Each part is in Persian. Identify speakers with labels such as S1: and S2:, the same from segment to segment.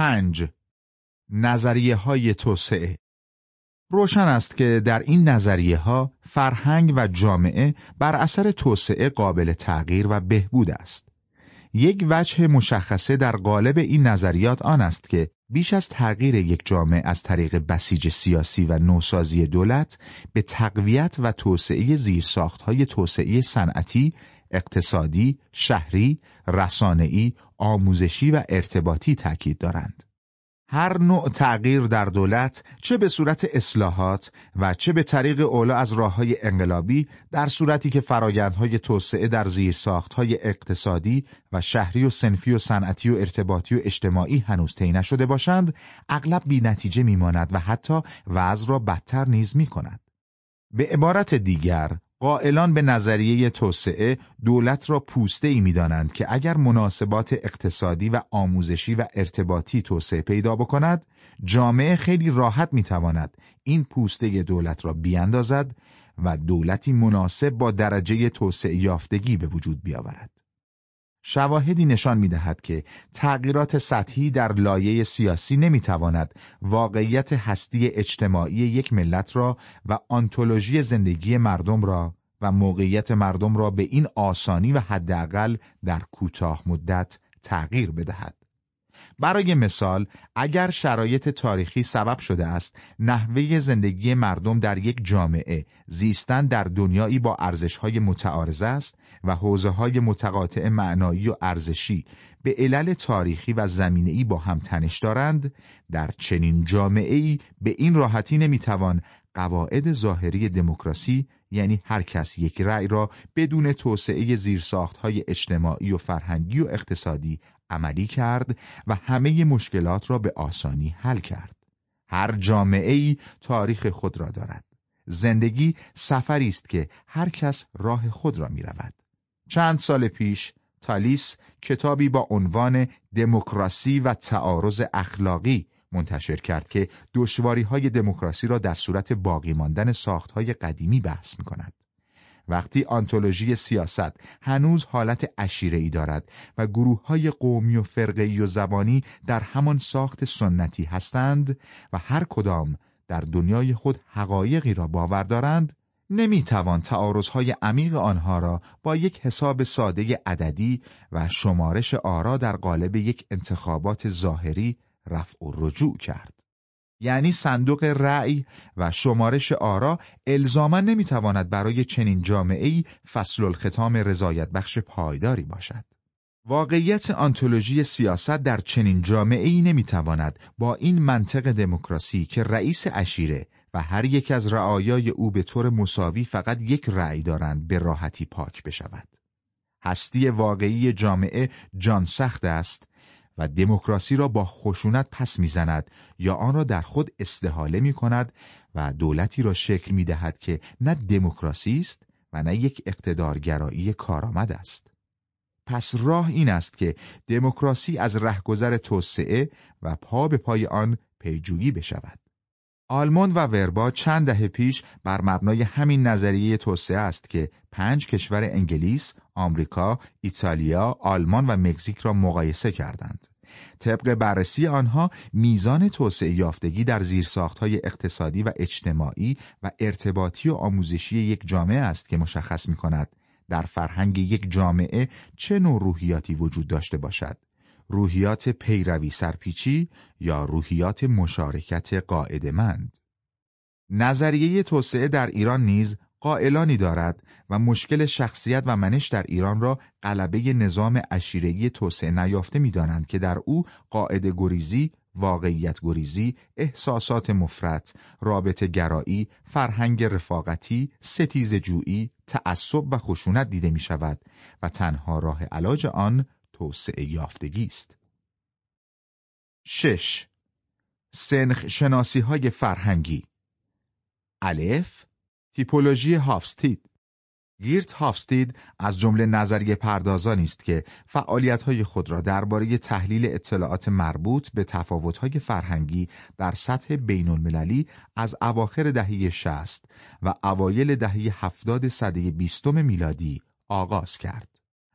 S1: پنج نظریه های توسعه روشن است که در این نظریه ها فرهنگ و جامعه بر اثر توسعه قابل تغییر و بهبود است. یک وجه مشخصه در قالب این نظریات آن است که بیش از تغییر یک جامعه از طریق بسیج سیاسی و نوسازی دولت به تقویت و توسعه زیرساختهای توسعه صنعتی، اقتصادی، شهری، رسانه‌ای، آموزشی و ارتباطی تاکید دارند. هر نوع تغییر در دولت چه به صورت اصلاحات و چه به طریق اولا از راه های انقلابی در صورتی که فرایندهای توسعه در زیرساختهای اقتصادی و شهری و سنفی و صنعتی و ارتباطی و اجتماعی هنوز طی نشده باشند اغلب بی نتیجه میماند و حتی وضع را بدتر نیز می کند. به عبارت دیگر قائلان به نظریه توسعه دولت را پوسته ای می دانند که اگر مناسبات اقتصادی و آموزشی و ارتباطی توسعه پیدا بکند جامعه خیلی راحت می تواند این پوسته دولت را بیاندازد و دولتی مناسب با درجه توسعه یافتگی به وجود بیاورد. شواهدی نشان می دهد که تغییرات سطحی در لایه سیاسی نمی تواند واقعیت هستی اجتماعی یک ملت را و آنتولوژی زندگی مردم را و موقعیت مردم را به این آسانی و حداقل در کوتاه مدت تغییر بدهد. برای مثال اگر شرایط تاریخی سبب شده است نحوه زندگی مردم در یک جامعه زیستن در دنیایی با ارزشهای متعارض است و حوزه های متقاطع معنایی و ارزشی به علل تاریخی و زمینه‌ای با هم تنش دارند در چنین جامعه‌ای به این راحتی نمی‌توان قواعد ظاهری دموکراسی یعنی هر کس یک رأی را بدون توسعه زیرساختهای اجتماعی و فرهنگی و اقتصادی عملی کرد و همه مشکلات را به آسانی حل کرد. هر جامعه ای تاریخ خود را دارد. زندگی سفری است که هر کس راه خود را می رود. چند سال پیش تالیس کتابی با عنوان دموکراسی و تعارض اخلاقی منتشر کرد که دشواری های دموکراسی را در صورت باقی ماندن ساخت های قدیمی بحث می کند. وقتی آنتولوژی سیاست هنوز حالت ای دارد و گروه های قومی و فرقی و زبانی در همان ساخت سنتی هستند و هر کدام در دنیای خود حقایقی را باور دارند نمی‌توان تعارضهای عمیق آنها را با یک حساب ساده عددی و شمارش آرا در قالب یک انتخابات ظاهری رفع و رجوع کرد. یعنی صندوق رأی و شمارش آرا الزاما نمی‌تواند برای چنین جامعه‌ای فصل الختام رضایت بخش پایداری باشد. واقعیت آنتولوژی سیاست در چنین جامعه‌ای نمی‌تواند با این منطق دموکراسی که رئیس اشیره و هر یک از رعایای او به طور مساوی فقط یک رأی دارند به راحتی پاک بشود. هستی واقعی جامعه جان سخت است و دموکراسی را با خشونت پس می‌زند یا آن را در خود استحاله می کند و دولتی را شکل می دهد که نه دموکراسی است و نه یک اقتدارگرایی کارآمد است. پس راه این است که دموکراسی از رهگذر توسعه و پا به پای آن پیجویی بشود. آلمان و وربا چند دهه پیش بر مبنای همین نظریه توسعه است که پنج کشور انگلیس، آمریکا، ایتالیا، آلمان و مکزیک را مقایسه کردند. طبق بررسی آنها میزان توسعه یافتگی در زیرساختهای اقتصادی و اجتماعی و ارتباطی و آموزشی یک جامعه است که مشخص می کند در فرهنگ یک جامعه چه نوع روحیاتی وجود داشته باشد. روحیات پیروی سرپیچی یا روحیات مشارکت قاعدمند. نظریه توسعه در ایران نیز قائلانی دارد و مشکل شخصیت و منش در ایران را غلبه نظام اشیرگی توسعه نیافته می‌دانند که در او قاعده گریزی، واقعیت گریزی، احساسات مفرط، رابطه گرایی، فرهنگ رفاقتی، ستیز جویی، تعصب و خشونت دیده می شود و تنها راه علاج آن توسعه یافتگی است. 6. سنخ شناسی های فرهنگی الف تیپولوژی هافستید گیرت هافستید از جمله نظریه پردازانی است که فعالیت‌های خود را درباره تحلیل اطلاعات مربوط به تفاوت‌های فرهنگی در سطح بین المللی از اواخر دهه 60 و اوایل دهه 70 سده بیستم میلادی آغاز کرد.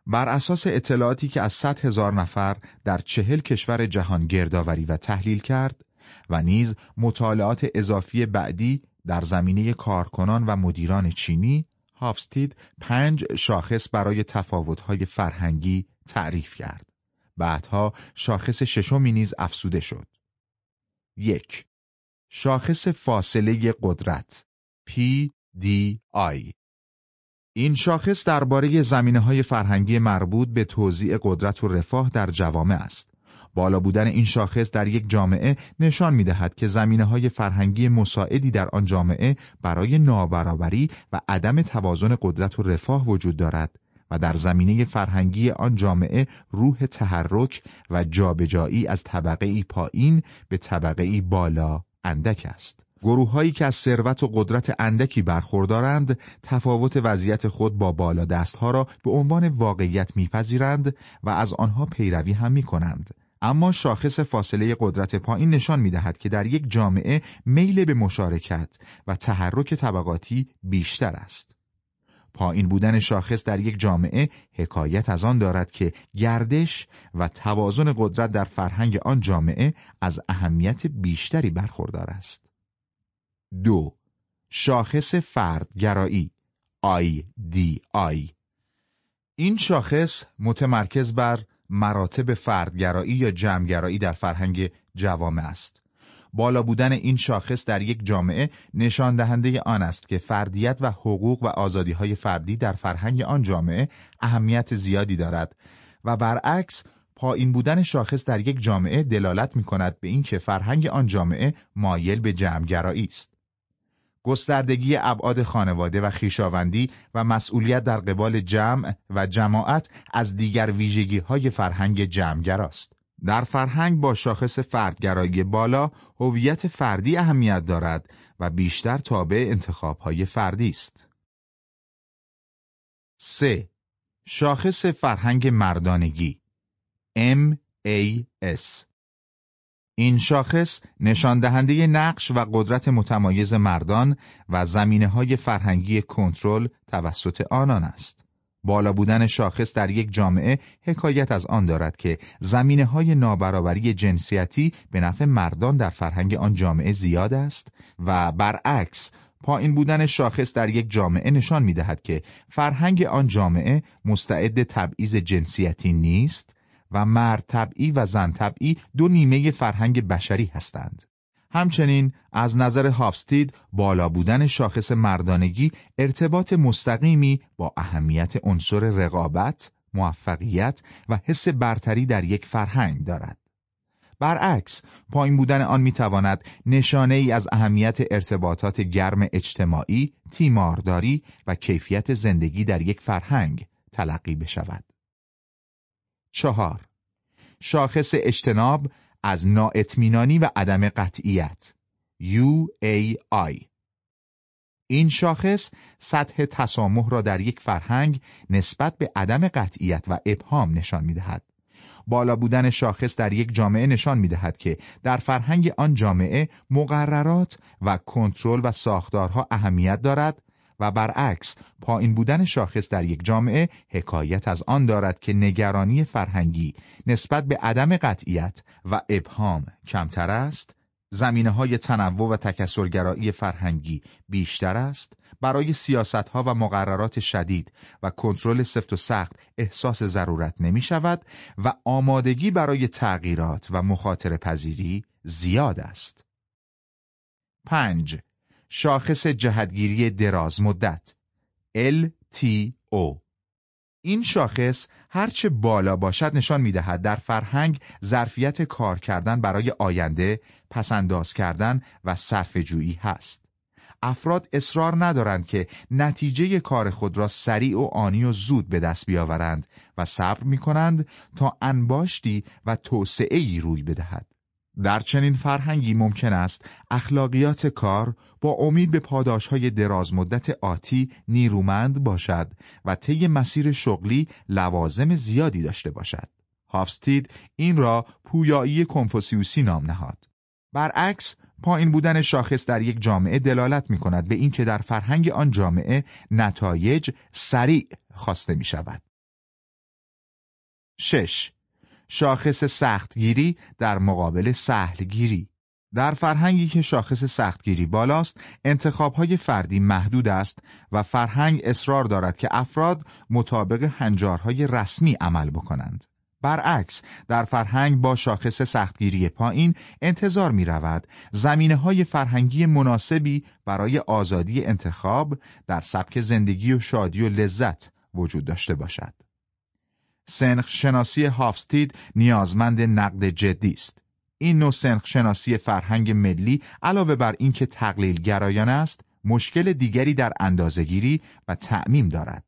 S1: بر اساس اطلاعاتی که از 100 هزار نفر در چهل کشور جهان گردآوری و تحلیل کرد و نیز مطالعات اضافی بعدی در زمینه کارکنان و مدیران چینی هافستید پنج شاخص برای تفاوت‌های فرهنگی تعریف کرد. بعدها شاخص ششمی نیز افسوده شد. یک شاخص فاصله قدرت PDI این شاخص درباره زمینه های فرهنگی مربوط به توزیع قدرت و رفاه در جوامع است. بالا بودن این شاخص در یک جامعه نشان می دهد که زمینه های فرهنگی مساعدی در آن جامعه برای نابرابری و عدم توازن قدرت و رفاه وجود دارد و در زمینه فرهنگی آن جامعه روح تحرک و جابجایی از طبقه ای پایین به طبقه ای بالا اندک است. گروههایی که از ثروت و قدرت اندکی برخوردارند تفاوت وضعیت خود با بالا دستها را به عنوان واقعیت میپذیرند و از آنها پیروی هم می‌کنند اما شاخص فاصله قدرت پایین نشان می‌دهد که در یک جامعه میل به مشارکت و تحرک طبقاتی بیشتر است پایین بودن شاخص در یک جامعه حکایت از آن دارد که گردش و توازن قدرت در فرهنگ آن جامعه از اهمیت بیشتری برخوردار است. دو شاخص فردگرایی IDI این شاخص متمرکز بر مراتب فردگرایی یا جمعگرایی در فرهنگ جوامع است. بالا بودن این شاخص در یک جامعه نشان دهنده آن است که فردیت و حقوق و آزادی های فردی در فرهنگ آن جامعه اهمیت زیادی دارد و برعکس پایین بودن شاخص در یک جامعه دلالت می کند به اینکه فرهنگ آن جامعه مایل به جمعگرایی است. گستردگی ابعاد خانواده و خیشاوندی و مسئولیت در قبال جمع و جماعت از دیگر ویژگی های فرهنگ جمعگر است. در فرهنگ با شاخص فردگرایی بالا هویت فردی اهمیت دارد و بیشتر تابع انتخاب های فردی است. 3. شاخص فرهنگ مردانگی MAS این شاخص نشان دهنده نقش و قدرت متمایز مردان و زمینه های فرهنگی کنترل توسط آنان است. بالا بودن شاخص در یک جامعه حکایت از آن دارد که زمینه های نابرابری جنسیتی به نفع مردان در فرهنگ آن جامعه زیاد است و برعکس پایین بودن شاخص در یک جامعه نشان می دهد که فرهنگ آن جامعه مستعد تبعیض جنسیتی نیست و مرد طبعی و زن طبعی دو نیمه فرهنگ بشری هستند. همچنین از نظر هافستید بالا بودن شاخص مردانگی ارتباط مستقیمی با اهمیت عنصر رقابت، موفقیت و حس برتری در یک فرهنگ دارد. برعکس، پایین بودن آن می‌تواند نشانه ای از اهمیت ارتباطات گرم اجتماعی، تیمارداری و کیفیت زندگی در یک فرهنگ تلقی بشود. چهار. شاخص اجتناب از نااطمینانی و عدم قطعیت. UAI این شاخص سطح تسامح را در یک فرهنگ نسبت به عدم قطعیت و ابهام نشان می دهد. بالا بودن شاخص در یک جامعه نشان می دهد که در فرهنگ آن جامعه مقررات و کنترل و ساختارها اهمیت دارد و برعکس پایین بودن شاخص در یک جامعه حکایت از آن دارد که نگرانی فرهنگی نسبت به عدم قطعیت و ابهام کمتر است زمینه های تنوع و تکسرگرایی فرهنگی بیشتر است برای سیاست ها و مقررات شدید و کنترل سفت و سخت احساس ضرورت نمی شود و آمادگی برای تغییرات و مخاطر پذیری زیاد است. 5. شاخص جهتگیری دراز مدت LTO این شاخص هرچه بالا باشد نشان می دهد در فرهنگ ظرفیت کار کردن برای آینده، پسنداز کردن و صرفه‌جویی هست. افراد اصرار ندارند که نتیجه کار خود را سریع و آنی و زود به دست بیاورند و صبر می کنند تا انباشتی و توسعه روی بدهد. در چنین فرهنگی ممکن است اخلاقیات کار با امید به پاداشهای درازمدت آتی نیرومند باشد و طی مسیر شغلی لوازم زیادی داشته باشد. هافستید این را پویایی کنفوسیوسی نام نهاد. برعکس پایین بودن شاخص در یک جامعه دلالت می کند به اینکه در فرهنگ آن جامعه نتایج سریع خواسته می شود. 6. شاخص سختگیری در مقابل سهلگیری در فرهنگی که شاخص سختگیری بالاست انتخابهای فردی محدود است و فرهنگ اصرار دارد که افراد مطابق هنجارهای رسمی عمل بکنند برعکس در فرهنگ با شاخص سختگیری پایین انتظار می رود زمینه های فرهنگی مناسبی برای آزادی انتخاب در سبک زندگی و شادی و لذت وجود داشته باشد. سنخ شناسی هافستید نیازمند نقد جدی است. این نوع سنخ شناسی فرهنگ ملی علاوه بر اینکه تقلیل گرایانه است، مشکل دیگری در اندازهگیری و تعمیم دارد.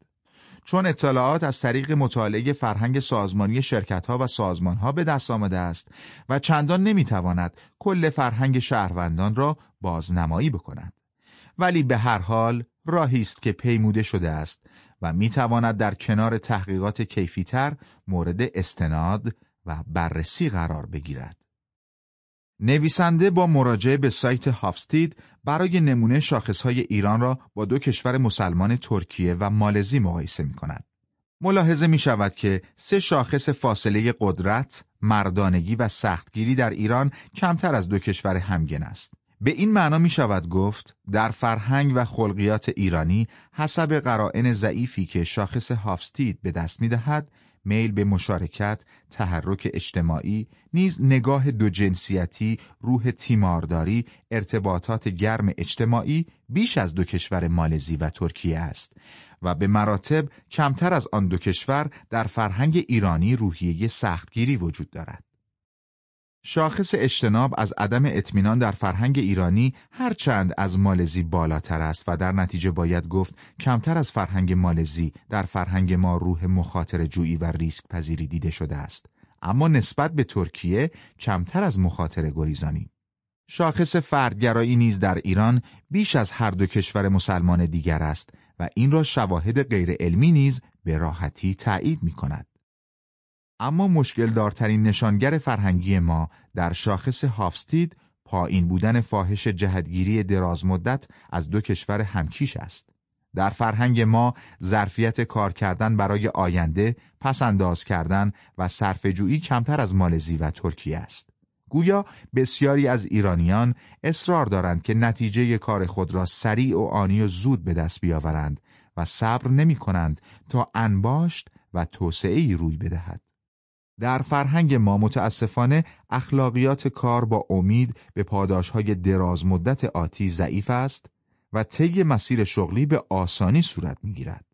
S1: چون اطلاعات از طریق مطالعه فرهنگ سازمانی شرکتها و سازمانها به دست آمده است و چندان نمی‌تواند کل فرهنگ شهروندان را بازنمایی بکند. ولی به هر حال راهی است که پیموده شده است و می‌تواند در کنار تحقیقات کیفیتر مورد استناد و بررسی قرار بگیرد. نویسنده با مراجعه به سایت هافستید برای نمونه شاخصهای ایران را با دو کشور مسلمان ترکیه و مالزی مقایسه می کند. ملاحظه می شود که سه شاخص فاصله قدرت، مردانگی و سختگیری در ایران کمتر از دو کشور همگن است. به این معنا می شود گفت در فرهنگ و خلقیات ایرانی حسب قرائن ضعیفی که شاخص هافستید به دست می دهد میل به مشارکت، تحرک اجتماعی، نیز نگاه دو جنسیتی، روح تیمارداری، ارتباطات گرم اجتماعی بیش از دو کشور مالزی و ترکیه است و به مراتب کمتر از آن دو کشور در فرهنگ ایرانی روحیه سختگیری وجود دارد. شاخص اجتناب از عدم اطمینان در فرهنگ ایرانی هرچند از مالزی بالاتر است و در نتیجه باید گفت کمتر از فرهنگ مالزی در فرهنگ ما روح مخاطر جویی و ریسک پذیری دیده شده است اما نسبت به ترکیه کمتر از مخاطر گریزانی شاخص فردگرایی نیز در ایران بیش از هر دو کشور مسلمان دیگر است و این را شواهد غیر علمی نیز به راحتی تایید می کند. اما مشکل دارترین نشانگر فرهنگی ما در شاخص هافستید پایین بودن فاحش جهدگیری دراز مدت از دو کشور همکیش است. در فرهنگ ما ظرفیت کار کردن برای آینده، پس انداز کردن و صرفه‌جویی کمتر از مالزی و ترکیه است. گویا بسیاری از ایرانیان اصرار دارند که نتیجه کار خود را سریع و آنی و زود به دست بیاورند و صبر نمی کنند تا انباشت و توسعه روی بدهد. در فرهنگ ما متاسفانه اخلاقیات کار با امید به پاداشهای دراز مدت آتی ضعیف است و طی مسیر شغلی به آسانی صورت می‌گیرد.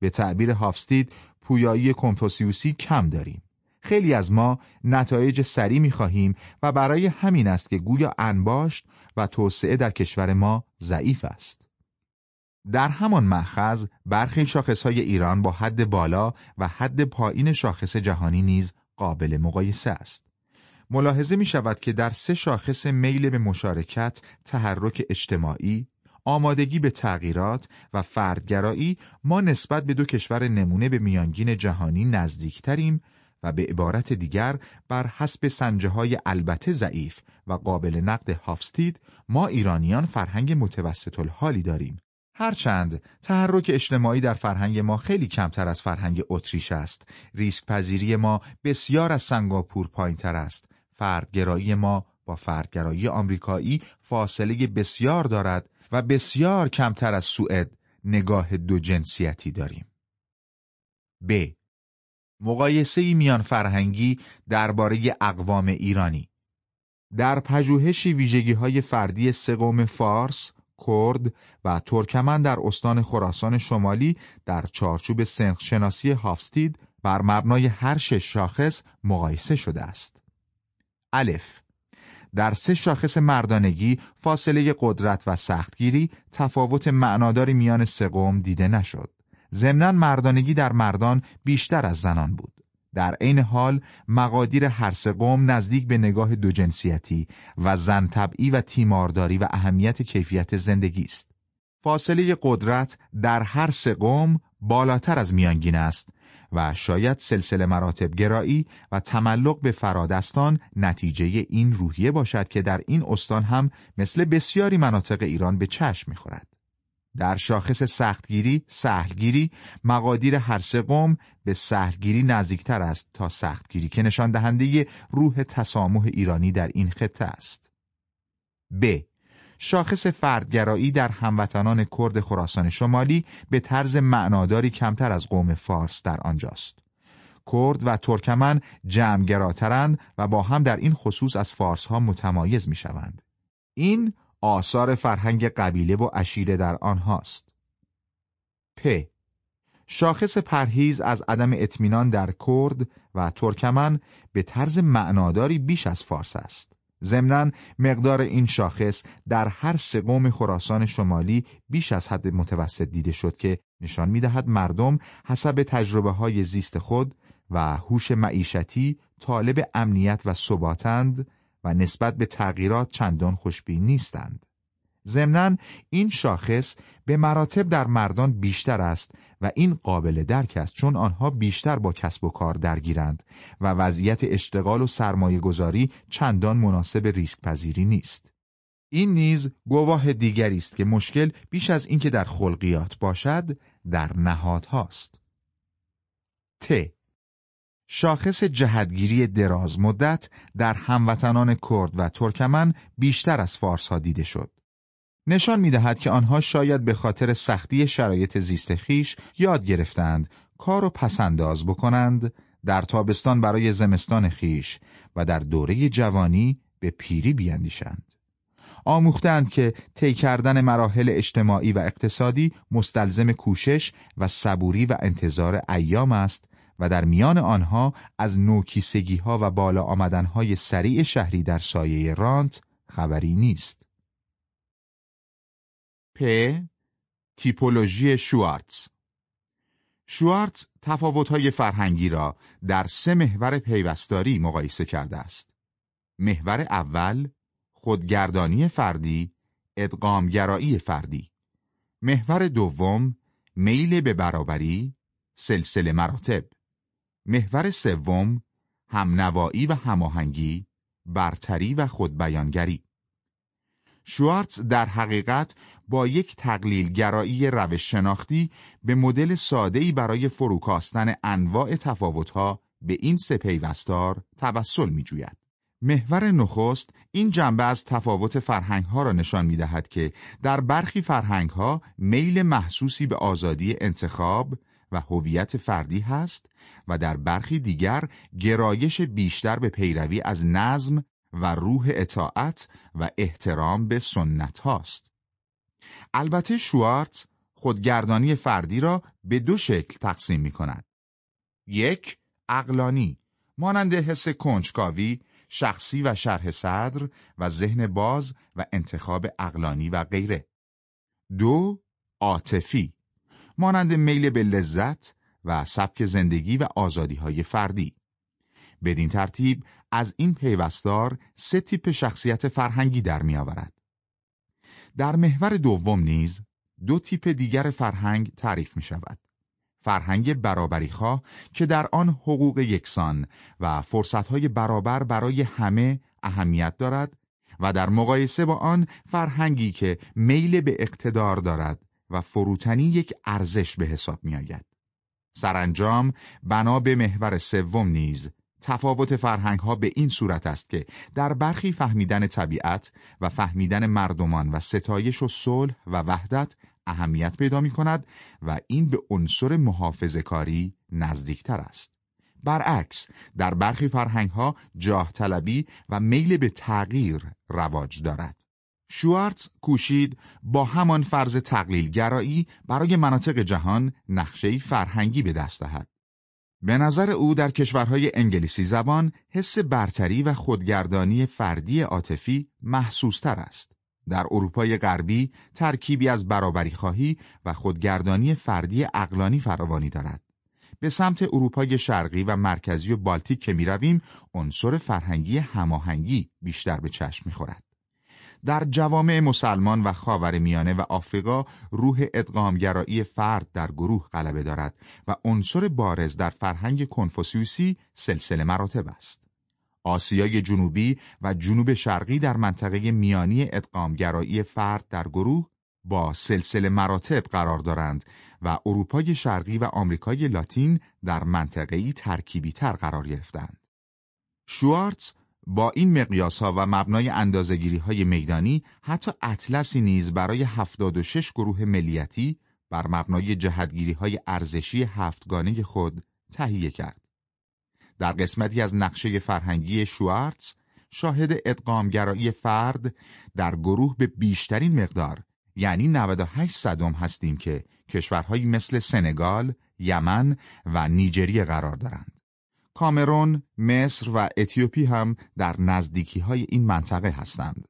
S1: به تعبیر هافستید پویایی کنفوسیوسی کم داریم. خیلی از ما نتایج سریع می‌خواهیم و برای همین است که گویا انباشت و توسعه در کشور ما ضعیف است. در همان مأخذ برخی شاخصهای ایران با حد بالا و حد پایین شاخص جهانی نیز قابل مقایسه است. ملاحظه می شود که در سه شاخص میل به مشارکت، تحرک اجتماعی، آمادگی به تغییرات و فردگرایی ما نسبت به دو کشور نمونه به میانگین جهانی نزدیکتریم و به عبارت دیگر بر حسب سنجه های البته ضعیف و قابل نقد هافستید ما ایرانیان فرهنگ متوسط الحالی داریم هرچند تحرک اجتماعی در فرهنگ ما خیلی کمتر از فرهنگ اتریش است. ریسک پذیری ما بسیار از سنگاپور پایین تر است. فردگرایی ما با فردگرایی آمریکایی فاصله بسیار دارد و بسیار کمتر از سوئد نگاه دو جنسیتی داریم. ب. مقایسه میان فرهنگی درباره اقوام ایرانی. در پژوهشی ویژگی های فردی سقوم فارس، کرد و ترکمن در استان خراسان شمالی در چارچوب شناسی هافستید بر مبنای هر شش شاخص مقایسه شده است. الف در سه شاخص مردانگی فاصله قدرت و سختگیری تفاوت معناداری میان سقوم دیده نشد. ضمنا مردانگی در مردان بیشتر از زنان بود. در عین حال مقادیر هر سه قوم نزدیک به نگاه دو جنسیتی و زن طبعی و تیمارداری و اهمیت کیفیت زندگی است. فاصله قدرت در هر سه قوم بالاتر از میانگین است و شاید سلسله مراتب گرایی و تملق به فرادستان نتیجه این روحیه باشد که در این استان هم مثل بسیاری مناطق ایران به چشم می‌خورد. در شاخص سختگیری، سهلگیری، مقادیر هر سه قوم به سهلگیری نزدیکتر است تا سختگیری که نشان دهنده روح تسامح ایرانی در این خطه است. ب. شاخص فردگرایی در هموطنان کرد خراسان شمالی به طرز معناداری کمتر از قوم فارس در آنجاست. کرد و ترکمن جمعگراترند و با هم در این خصوص از فارس ها متمایز می شوند. این آثار فرهنگ قبیله و عشیره در آنهاست. پ. شاخص پرهیز از عدم اطمینان در کرد و ترکمن به طرز معناداری بیش از فارس است. ضمناً مقدار این شاخص در هر سه قوم خراسان شمالی بیش از حد متوسط دیده شد که نشان می‌دهد مردم حسب تجربه های زیست خود و هوش معیشتی طالب امنیت و ثباتند نسبت به تغییرات چندان خوشبین نیستند. ضمناً این شاخص به مراتب در مردان بیشتر است و این قابل درک است چون آنها بیشتر با کسب و کار درگیرند و وضعیت اشتغال و سرمایه گذاری چندان مناسب ریسک پذیری نیست. این نیز گواه دیگری است که مشکل بیش از اینکه در خلقیات باشد در نهادهاست. ت شاخص جهدگیری دراز مدت در هموطنان کرد و ترکمن بیشتر از فارس ها دیده شد. نشان می دهد که آنها شاید به خاطر سختی شرایط زیست خیش یاد گرفتند کار و پسنداز بکنند در تابستان برای زمستان خیش و در دوره جوانی به پیری بیاندیشند. آموختند که طی کردن مراحل اجتماعی و اقتصادی مستلزم کوشش و صبوری و انتظار ایام است و در میان آنها از نوکیسگی ها و بالا آمدن های سریع شهری در سایه رانت خبری نیست. پ. تیپولوژی شوارتز شوارتز تفاوت‌های فرهنگی را در سه محور پیوستاری مقایسه کرده است. محور اول خودگردانی فردی، ادغامگرایی فردی. محور دوم میل به برابری، سلسله مراتب. محور سوم همنوایی و هماهنگی، برتری و خودبیانگری. شوارتز در حقیقت با یک تقلیل گرایی روش شناختی به مدل ساده‌ای برای فروکاستن انواع تفاوتها به این سه پیوستار توسل می‌جوید. محور نخست این جنبه از تفاوت فرهنگها را نشان می دهد که در برخی فرهنگها میل محسوسی به آزادی انتخاب و هویت فردی هست و در برخی دیگر گرایش بیشتر به پیروی از نظم و روح اطاعت و احترام به سنت هاست. البته شوارت خودگردانی فردی را به دو شکل تقسیم می کند. یک، اقلانی، مانند حس کنجکاوی، شخصی و شرح صدر و ذهن باز و انتخاب اقلانی و غیره. دو، عاطفی، مانند میل به لذت و سبک زندگی و آزادی های فردی. بدین ترتیب از این پیوستار سه تیپ شخصیت فرهنگی در می آورد. در محور دوم نیز دو تیپ دیگر فرهنگ تعریف می شود. فرهنگ برابریخواه که در آن حقوق یکسان و فرصتهای برابر برای همه اهمیت دارد و در مقایسه با آن فرهنگی که میل به اقتدار دارد و فروتنی یک ارزش به حساب می آید. سرانجام بنا به محور سوم نیز تفاوت فرهنگ ها به این صورت است که در برخی فهمیدن طبیعت و فهمیدن مردمان و ستایش و صلح و وحدت اهمیت پیدا می کند و این به عنصر محافظه کاری نزدیکتر است. برعکس در برخی فرهنگ ها جاه طلبی و میل به تغییر رواج دارد. شوارتز کوشید با همان فرض تقلیل گرایی برای مناطق جهان نقشه فرهنگی به دست دهد. به نظر او در کشورهای انگلیسی زبان حس برتری و خودگردانی فردی عاطفی محسوستر است. در اروپای غربی ترکیبی از برابری خواهی و خودگردانی فردی اقلانی فراوانی دارد. به سمت اروپای شرقی و مرکزی و بالتیک که می رویم، عنصر فرهنگی هماهنگی بیشتر به چشم می خورد. در جوامع مسلمان و خاور میانه و آفریقا روح ادغامگرایی فرد در گروه غلبه دارد و عنصر بارز در فرهنگ کنفوسیوسی سلسله مراتب است. آسیای جنوبی و جنوب شرقی در منطقه میانی ادغامگرایی فرد در گروه با سلسله مراتب قرار دارند و اروپای شرقی و آمریکای لاتین در منطقه‌ای ترکیبی تر قرار گرفتند. شوارتز با این مقیاس ها و مبنای اندازگیری های میدانی حتی اطلسی نیز برای 76 گروه ملیتی بر مبنای جهدگیری های ارزشی هفتگانه خود تهیه کرد. در قسمتی از نقشه فرهنگی شوارتز شاهد ادغامگرایی فرد در گروه به بیشترین مقدار یعنی 98 صدم هستیم که کشورهایی مثل سنگال، یمن و نیجریه قرار دارند. کامرون، مصر و اتیوپی هم در نزدیکی های این منطقه هستند.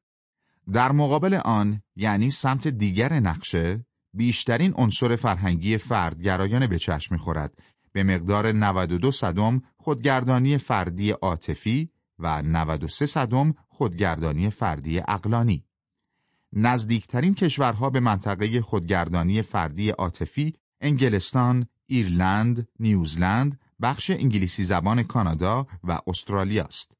S1: در مقابل آن یعنی سمت دیگر نقشه بیشترین عنصر فرهنگی فرد گرایانه به چشم می‌خورد به مقدار 92 صدم خودگردانی فردی عاطفی و 93 صدم خودگردانی فردی اقلانی. نزدیکترین کشورها به منطقه خودگردانی فردی عاطفی انگلستان، ایرلند، نیوزلند، بخش انگلیسی زبان کانادا و استرالیا است.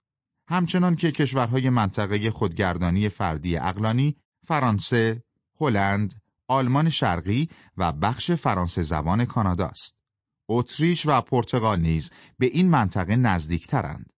S1: همچنان که کشورهای منطقه خودگردانی فردی اقلانی فرانسه، هلند، آلمان شرقی و بخش فرانسه زبان کانادا است. اتریش و پرتغال نیز به این منطقه نزدیکترند.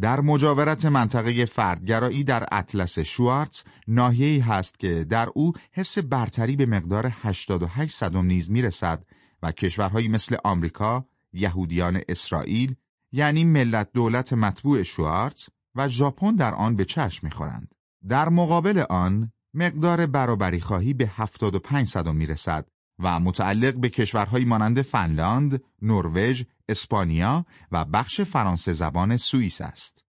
S1: در مجاورت منطقه فردگرایی در اطلس شوارتز ناحیه‌ای هست که در او حس برتری به مقدار 88 صدم نیز می‌رسد و کشورهایی مثل آمریکا، یهودیان اسرائیل یعنی ملت دولت مطبوع شوارتز و ژاپن در آن به چشم می‌خورند. در مقابل آن مقدار برابری خواهی به 75 صدم می‌رسد و متعلق به کشورهایی مانند فنلاند، نروژ، اسپانیا و بخش فرانسه زبان سوئیس است.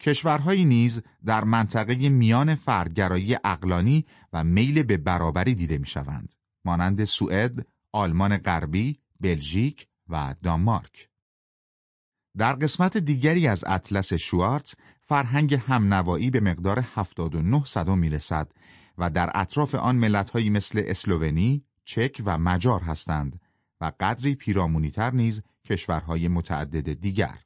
S1: کشورهایی نیز در منطقه میان فردگرایی اقلانی و میل به برابری دیده می‌شوند، مانند سوئد، آلمان غربی، بلژیک و دانمارک. در قسمت دیگری از اطلس شوارتز فرهنگ همنوایی به مقدار 79 صدم می‌رسد و در اطراف آن ملتهایی مثل اسلوونی، چک و مجار هستند و قدری پیرامونیتر نیز کشورهای متعدد دیگر.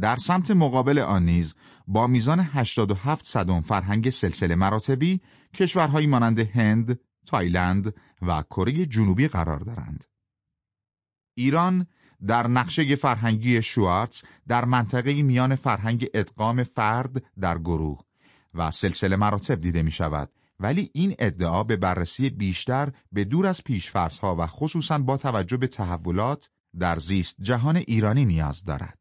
S1: در سمت مقابل آن نیز با میزان 87 صدم فرهنگ سلسله مراتبی کشورهایی مانند هند، تایلند و کره جنوبی قرار دارند. ایران در نقشه فرهنگی شوارتز در منطقه میان فرهنگ ادغام فرد در گروه و سلسله مراتب دیده می شود ولی این ادعا به بررسی بیشتر به دور از پیشفرزها و خصوصا با توجه به تحولات در زیست جهان ایرانی نیاز دارد.